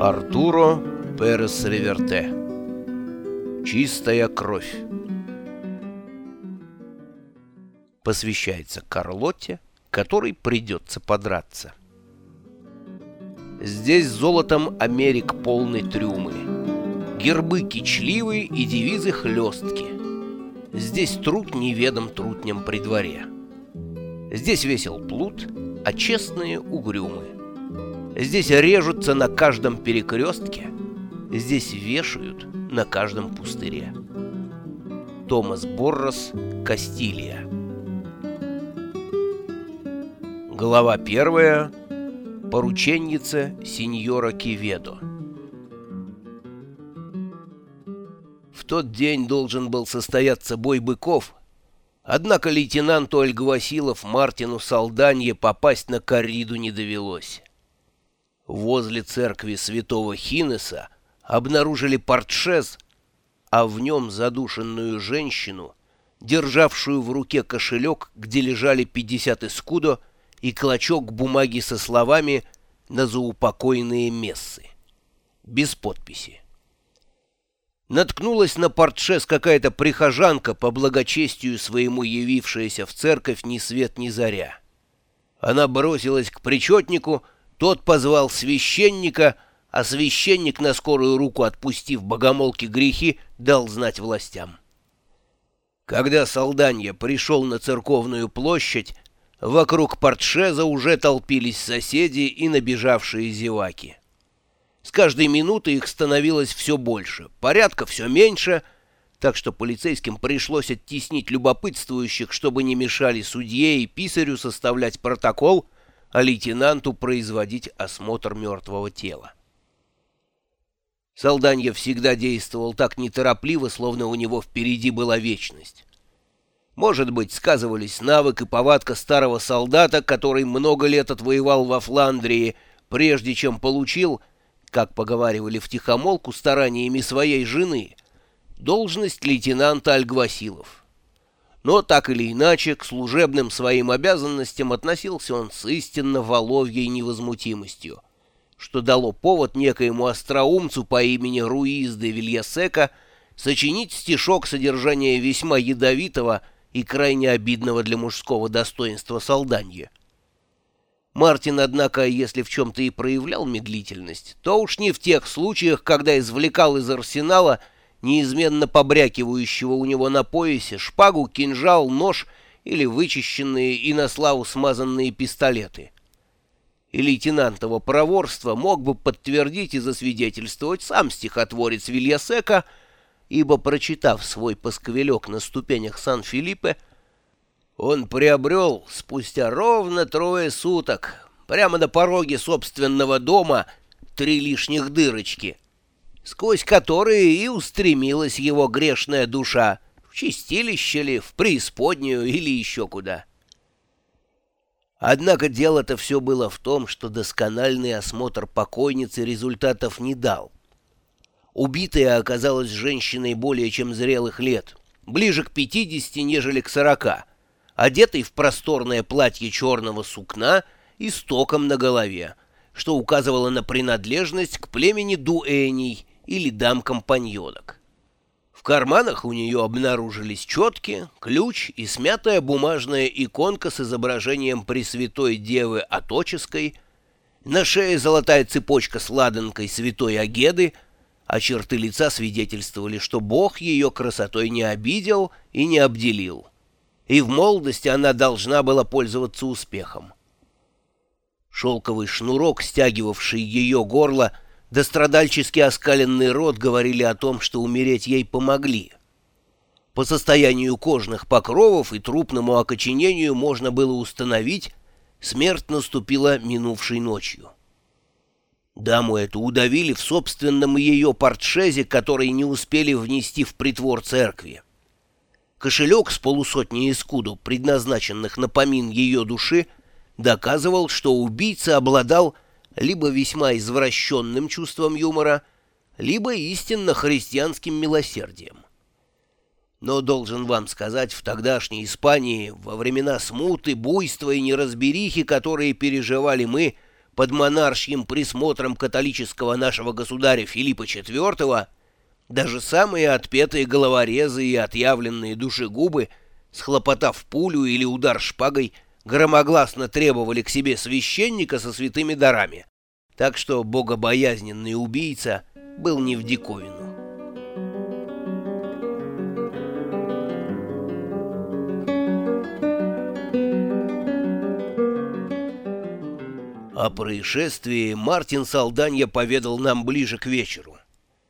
Артуро Перес Реверте Чистая кровь Посвящается Карлотте, которой придется подраться. Здесь золотом Америк полный трюмы, Гербы кичливые и девизы хлестки. Здесь труд неведом трутням при дворе. Здесь весел плут, а честные угрюмы. Здесь режутся на каждом перекрестке, здесь вешают на каждом пустыре. Томас Боррос, Кастилия. Глава первая. Порученница сеньора Киведо. В тот день должен был состояться бой быков, однако лейтенанту Альгвасилов Мартину Салданье попасть на корриду не довелось. Возле церкви святого Хинеса обнаружили портшез, а в нем задушенную женщину, державшую в руке кошелек, где лежали 50 эскудо и клочок бумаги со словами «на заупокойные мессы». Без подписи. Наткнулась на портшез какая-то прихожанка, по благочестию своему явившаяся в церковь ни свет ни заря. Она бросилась к причетнику, тот позвал священника, а священник, на скорую руку отпустив богомолке грехи, дал знать властям. Когда Солданья пришел на церковную площадь, вокруг портшеза уже толпились соседи и набежавшие зеваки. С каждой минутой их становилось все больше, порядка все меньше, так что полицейским пришлось оттеснить любопытствующих, чтобы не мешали судье и писарю составлять протокол — а лейтенанту производить осмотр мертвого тела. Солданья всегда действовал так неторопливо, словно у него впереди была вечность. Может быть, сказывались навык и повадка старого солдата, который много лет отвоевал во Фландрии, прежде чем получил, как поговаривали в тихомолку стараниями своей жены, должность лейтенанта Альгвасилов но так или иначе к служебным своим обязанностям относился он с истинно воловьей невозмутимостью, что дало повод некоему остроумцу по имени Руиз де Вильясека сочинить стишок содержания весьма ядовитого и крайне обидного для мужского достоинства солданья. Мартин, однако, если в чем-то и проявлял медлительность, то уж не в тех случаях, когда извлекал из арсенала — неизменно побрякивающего у него на поясе, шпагу, кинжал, нож или вычищенные и на славу смазанные пистолеты. И лейтенантово проворство мог бы подтвердить и засвидетельствовать сам стихотворец Вильясека, ибо, прочитав свой пасквилек на ступенях Сан-Филиппе, он приобрел спустя ровно трое суток, прямо на пороге собственного дома, три лишних дырочки — сквозь которые и устремилась его грешная душа, в чистилище ли, в преисподнюю или еще куда. Однако дело-то все было в том, что доскональный осмотр покойницы результатов не дал. Убитая оказалась женщиной более чем зрелых лет, ближе к пятидесяти, нежели к сорока, одетой в просторное платье черного сукна и стоком на голове, что указывало на принадлежность к племени дуэней, или дам-компаньонок. В карманах у нее обнаружились четки, ключ и смятая бумажная иконка с изображением Пресвятой Девы Аточеской, на шее золотая цепочка с ладанкой Святой Агеды, а черты лица свидетельствовали, что Бог ее красотой не обидел и не обделил, и в молодости она должна была пользоваться успехом. Шелковый шнурок, стягивавший ее горло, — да страдальчески оскаленный рот говорили о том, что умереть ей помогли. По состоянию кожных покровов и трупному окоченению можно было установить, смерть наступила минувшей ночью. Даму эту удавили в собственном ее портшезе, который не успели внести в притвор церкви. Кошелек с полусотней искуду, предназначенных на помин ее души, доказывал, что убийца обладал либо весьма извращенным чувством юмора, либо истинно христианским милосердием. Но должен вам сказать, в тогдашней Испании, во времена смуты, буйства и неразберихи, которые переживали мы, под монаршьим присмотром католического нашего государя Филиппа IV, даже самые отпетые головорезы и отъявленные душегубы, схлопотав пулю или удар шпагой, громогласно требовали к себе священника со святыми дарами, так что богобоязненный убийца был не в диковину. О происшествии Мартин Салданья поведал нам ближе к вечеру.